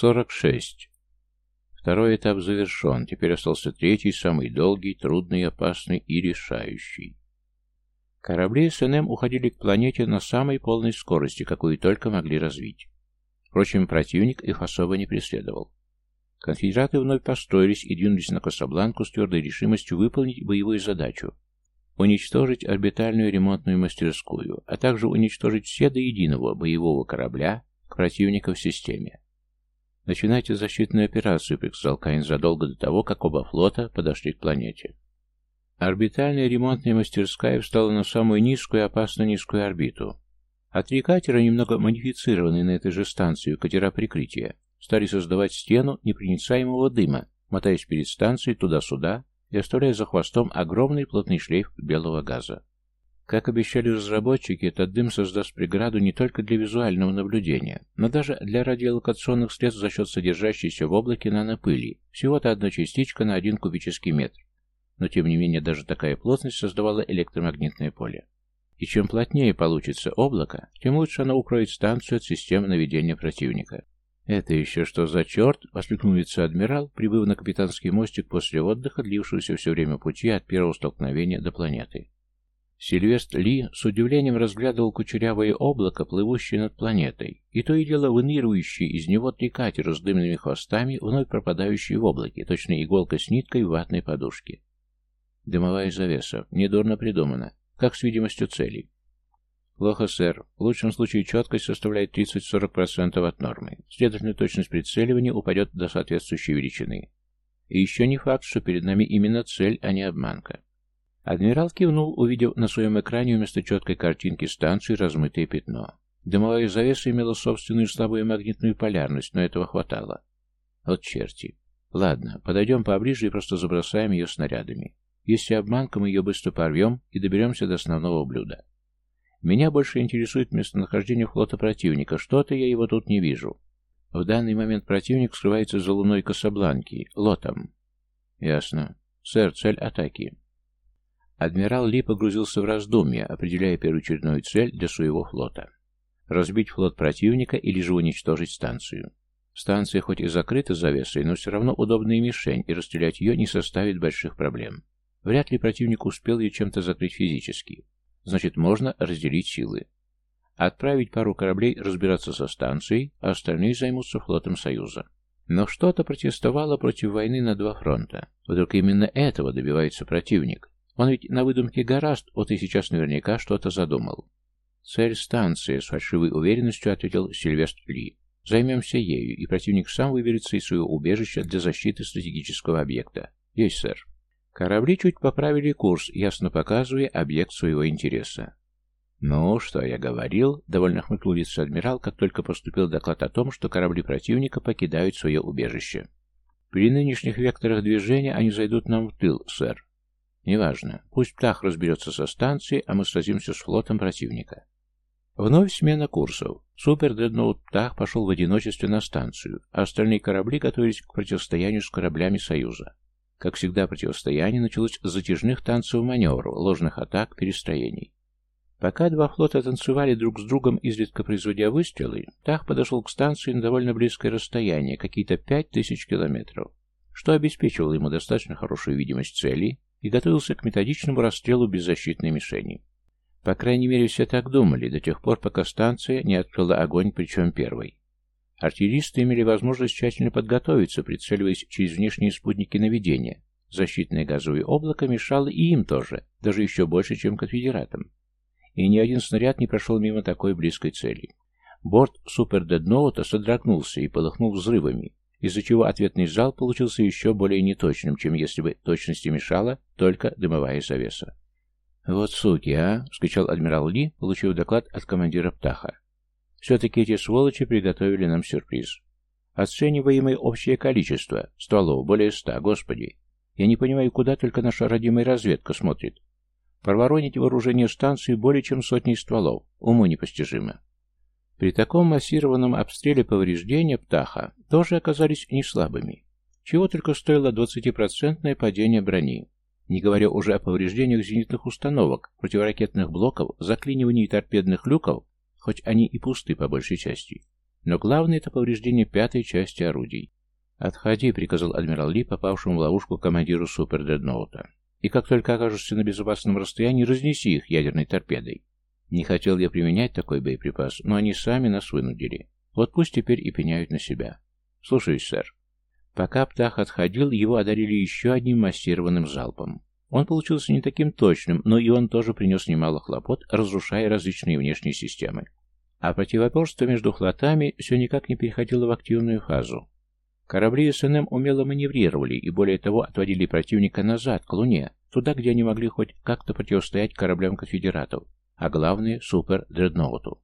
46. Второй этап завершен, теперь остался третий, самый долгий, трудный, опасный и решающий. Корабли СНМ уходили к планете на самой полной скорости, какую только могли развить. Впрочем, противник их особо не преследовал. Конфедераты вновь построились и двинулись на Касабланку с твердой решимостью выполнить боевую задачу уничтожить орбитальную ремонтную мастерскую, а также уничтожить все до единого боевого корабля к противника в системе. «Начинайте защитную операцию», — приказал Каин задолго до того, как оба флота подошли к планете. Орбитальная ремонтная мастерская встала на самую низкую и опасно низкую орбиту. А три катера, немного модифицированные на этой же станции, катера прикрытия, стали создавать стену непроницаемого дыма, мотаясь перед станцией туда-сюда и оставляя за хвостом огромный плотный шлейф белого газа. Как обещали разработчики, этот дым создаст преграду не только для визуального наблюдения, но даже для радиолокационных средств за счет содержащейся в облаке нанопыли, всего-то одна частичка на один кубический метр. Но тем не менее даже такая плотность создавала электромагнитное поле. И чем плотнее получится облако, тем лучше оно укроет станцию от системы наведения противника. «Это еще что за черт?» — воскликнул вице-адмирал, прибыв на капитанский мостик после отдыха, длившегося все время пути от первого столкновения до планеты. Сильвест Ли с удивлением разглядывал кучерявое облако, плывущее над планетой, и то и дело выныривающие из него три катера с дымными хвостами, вновь пропадающие в облаке, точно иголка с ниткой в ватной подушке. Дымовая завеса. Недурно придумана. Как с видимостью целей. Плохо, сэр. В лучшем случае четкость составляет 30-40% от нормы. Следовательно, точность прицеливания упадет до соответствующей величины. И еще не факт, что перед нами именно цель, а не обманка. Адмирал кивнул, увидев на своем экране вместо четкой картинки станции размытое пятно. Дымовая завеса имела собственную слабую магнитную полярность, но этого хватало. Вот черти. Ладно, подойдем поближе и просто забросаем ее снарядами. Если обманка, мы ее быстро порвем и доберемся до основного блюда. Меня больше интересует местонахождение флота противника. Что-то я его тут не вижу. В данный момент противник скрывается за луной Касабланки, лотом. Ясно. Сэр, цель атаки. Адмирал Ли погрузился в раздумья, определяя первоочередную цель для своего флота. Разбить флот противника или же уничтожить станцию. Станция хоть и закрыта завесой, но все равно удобная мишень, и расстрелять ее не составит больших проблем. Вряд ли противник успел ее чем-то закрыть физически. Значит, можно разделить силы. Отправить пару кораблей разбираться со станцией, а остальные займутся флотом Союза. Но что-то протестовало против войны на два фронта. Вдруг именно этого добивается противник. Он ведь на выдумке гораст, вот и сейчас наверняка что-то задумал. «Цель станции», — с фальшивой уверенностью ответил Сильвестр Ли. «Займемся ею, и противник сам выберется из своего убежища для защиты стратегического объекта. Есть, сэр». Корабли чуть поправили курс, ясно показывая объект своего интереса. «Ну, что я говорил?» — довольно хмыкнул вице-адмирал, как только поступил доклад о том, что корабли противника покидают свое убежище. «При нынешних векторах движения они зайдут нам в тыл, сэр. Неважно. Пусть Птах разберется со станцией, а мы сразимся с флотом противника. Вновь смена курсов. Супер-дредноут Птах пошел в одиночестве на станцию, а остальные корабли готовились к противостоянию с кораблями Союза. Как всегда, противостояние началось с затяжных танцев маневров, ложных атак, перестроений. Пока два флота танцевали друг с другом, изредка производя выстрелы, Тах подошел к станции на довольно близкое расстояние, какие-то пять тысяч километров, что обеспечивало ему достаточно хорошую видимость цели и готовился к методичному расстрелу беззащитной мишени. По крайней мере, все так думали, до тех пор, пока станция не открыла огонь, причем первой. Артиллеристы имели возможность тщательно подготовиться, прицеливаясь через внешние спутники наведения. Защитное газовое облако мешало и им тоже, даже еще больше, чем конфедератам. И ни один снаряд не прошел мимо такой близкой цели. Борт Супер Дедноута содрогнулся и полыхнул взрывами, из-за чего ответный зал получился еще более неточным, чем если бы точности мешала только дымовая завеса. «Вот суки, а!» — вскричал адмирал Ли, получив доклад от командира Птаха. «Все-таки эти сволочи приготовили нам сюрприз. Оцениваемое общее количество стволов более ста, господи. Я не понимаю, куда только наша родимая разведка смотрит. Проворонить вооружение станции более чем сотней стволов. Уму непостижимо. При таком массированном обстреле повреждения птаха тоже оказались не слабыми. Чего только стоило 20% падение брони, не говоря уже о повреждениях зенитных установок, противоракетных блоков, заклинивании торпедных люков, хоть они и пусты по большей части. Но главное это повреждение пятой части орудий. «Отходи», — приказал адмирал Ли, попавшему в ловушку командиру супердредноута. «И как только окажешься на безопасном расстоянии, разнеси их ядерной торпедой». Не хотел я применять такой боеприпас, но они сами нас вынудили. Вот пусть теперь и пеняют на себя. Слушаюсь, сэр. Пока Птах отходил, его одарили еще одним массированным залпом. Он получился не таким точным, но и он тоже принес немало хлопот, разрушая различные внешние системы. А противоборство между флотами все никак не переходило в активную фазу. Корабли СНМ умело маневрировали и, более того, отводили противника назад, к Луне, туда, где они могли хоть как-то противостоять кораблям конфедератов, а главное, супер-дредноуту.